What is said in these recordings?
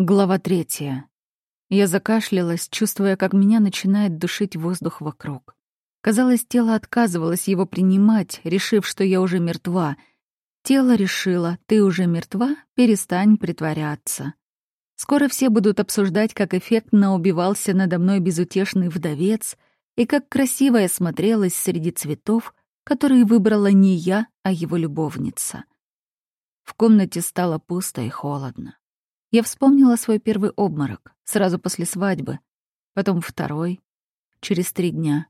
Глава третья. Я закашлялась, чувствуя, как меня начинает душить воздух вокруг. Казалось, тело отказывалось его принимать, решив, что я уже мертва. Тело решило, ты уже мертва, перестань притворяться. Скоро все будут обсуждать, как эффектно убивался надо мной безутешный вдовец и как красиво я смотрелась среди цветов, которые выбрала не я, а его любовница. В комнате стало пусто и холодно. Я вспомнила свой первый обморок сразу после свадьбы, потом второй, через три дня.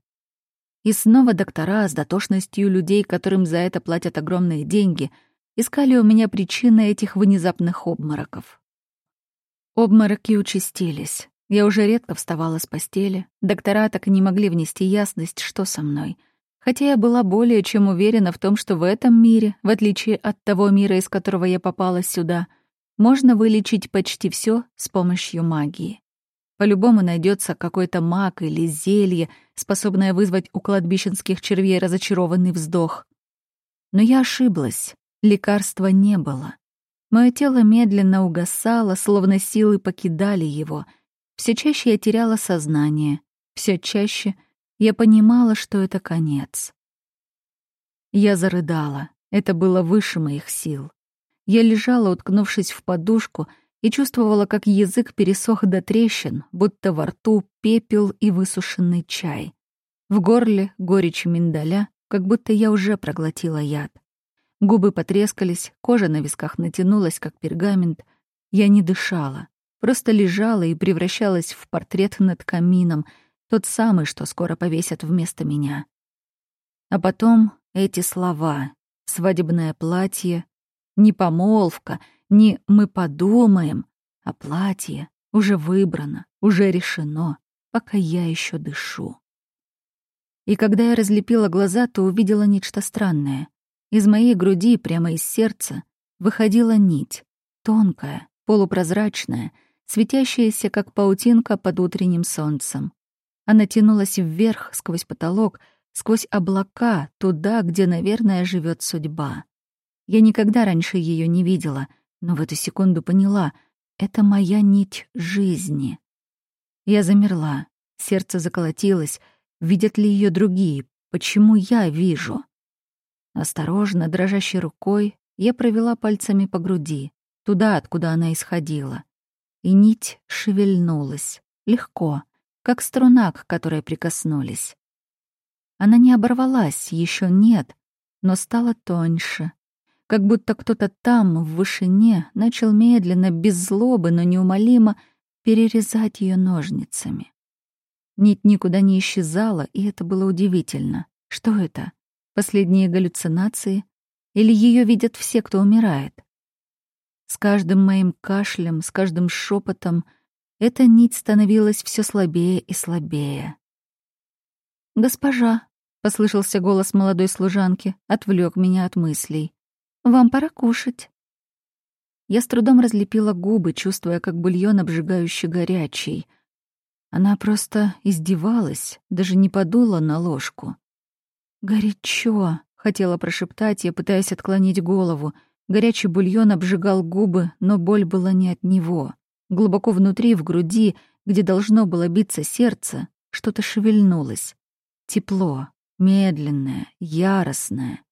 И снова доктора с дотошностью людей, которым за это платят огромные деньги, искали у меня причины этих внезапных обмороков. Обмороки участились. Я уже редко вставала с постели. Доктора так и не могли внести ясность, что со мной. Хотя я была более чем уверена в том, что в этом мире, в отличие от того мира, из которого я попала сюда — можно вылечить почти все с помощью магии. По-любому найдется какой-то маг или зелье, способное вызвать у кладбищенских червей разочарованный вздох. Но я ошиблась. Лекарства не было. Мое тело медленно угасало, словно силы покидали его. Все чаще я теряла сознание. Все чаще я понимала, что это конец. Я зарыдала. Это было выше моих сил. Я лежала, уткнувшись в подушку, и чувствовала, как язык пересох до трещин, будто во рту пепел и высушенный чай. В горле горечь миндаля, как будто я уже проглотила яд. Губы потрескались, кожа на висках натянулась, как пергамент. Я не дышала, просто лежала и превращалась в портрет над камином, тот самый, что скоро повесят вместо меня. А потом эти слова — свадебное платье, не помолвка, не «мы подумаем», а платье уже выбрано, уже решено, пока я еще дышу. И когда я разлепила глаза, то увидела нечто странное. Из моей груди, прямо из сердца, выходила нить, тонкая, полупрозрачная, светящаяся, как паутинка под утренним солнцем. Она тянулась вверх, сквозь потолок, сквозь облака, туда, где, наверное, живет судьба. Я никогда раньше ее не видела, но в эту секунду поняла — это моя нить жизни. Я замерла, сердце заколотилось. Видят ли ее другие? Почему я вижу? Осторожно, дрожащей рукой, я провела пальцами по груди, туда, откуда она исходила. И нить шевельнулась, легко, как струна, к которой прикоснулись. Она не оборвалась, еще нет, но стала тоньше, как будто кто-то там, в вышине, начал медленно, без злобы, но неумолимо перерезать ее ножницами. Нить никуда не исчезала, и это было удивительно. Что это? Последние галлюцинации? Или ее видят все, кто умирает? С каждым моим кашлем, с каждым шепотом эта нить становилась все слабее и слабее. «Госпожа», — послышался голос молодой служанки, отвлек меня от мыслей. Вам пора кушать». Я с трудом разлепила губы, чувствуя, как бульон обжигающий горячий. Она просто издевалась, даже не подула на ложку. «Горячо», — хотела прошептать я, пытаясь отклонить голову. Горячий бульон обжигал губы, но боль была не от него. Глубоко внутри, в груди, где должно было биться сердце, что-то шевельнулось. Тепло, медленное, яростное.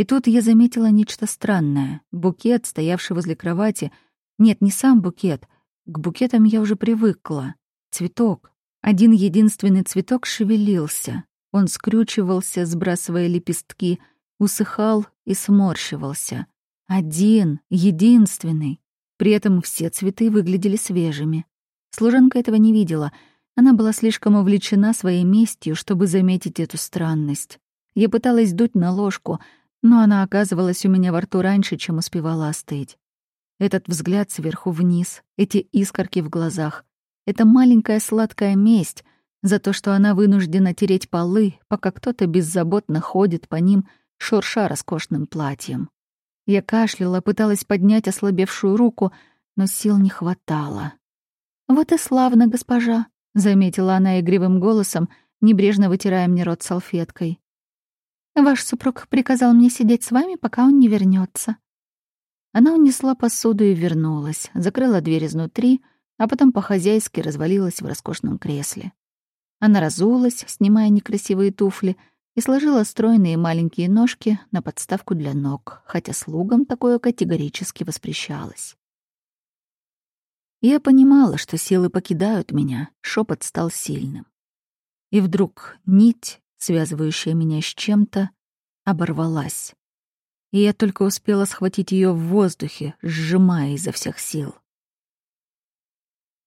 И тут я заметила нечто странное. Букет, стоявший возле кровати. Нет, не сам букет. К букетам я уже привыкла. Цветок. Один единственный цветок шевелился. Он скрючивался, сбрасывая лепестки, усыхал и сморщивался. Один, единственный. При этом все цветы выглядели свежими. Служанка этого не видела. Она была слишком увлечена своей местью, чтобы заметить эту странность. Я пыталась дуть на ложку — но она оказывалась у меня во рту раньше, чем успевала остыть. Этот взгляд сверху вниз, эти искорки в глазах — это маленькая сладкая месть за то, что она вынуждена тереть полы, пока кто-то беззаботно ходит по ним, шурша роскошным платьем. Я кашляла, пыталась поднять ослабевшую руку, но сил не хватало. «Вот и славно, госпожа», — заметила она игривым голосом, небрежно вытирая мне рот салфеткой. Ваш супруг приказал мне сидеть с вами, пока он не вернется. Она унесла посуду и вернулась, закрыла дверь изнутри, а потом по-хозяйски развалилась в роскошном кресле. Она разулась, снимая некрасивые туфли, и сложила стройные маленькие ножки на подставку для ног, хотя слугам такое категорически воспрещалось. Я понимала, что силы покидают меня, шепот стал сильным. И вдруг нить, связывающая меня с чем-то, оборвалась. И я только успела схватить ее в воздухе, сжимая изо всех сил.